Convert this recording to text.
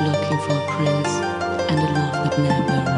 looking for a prince and a love that never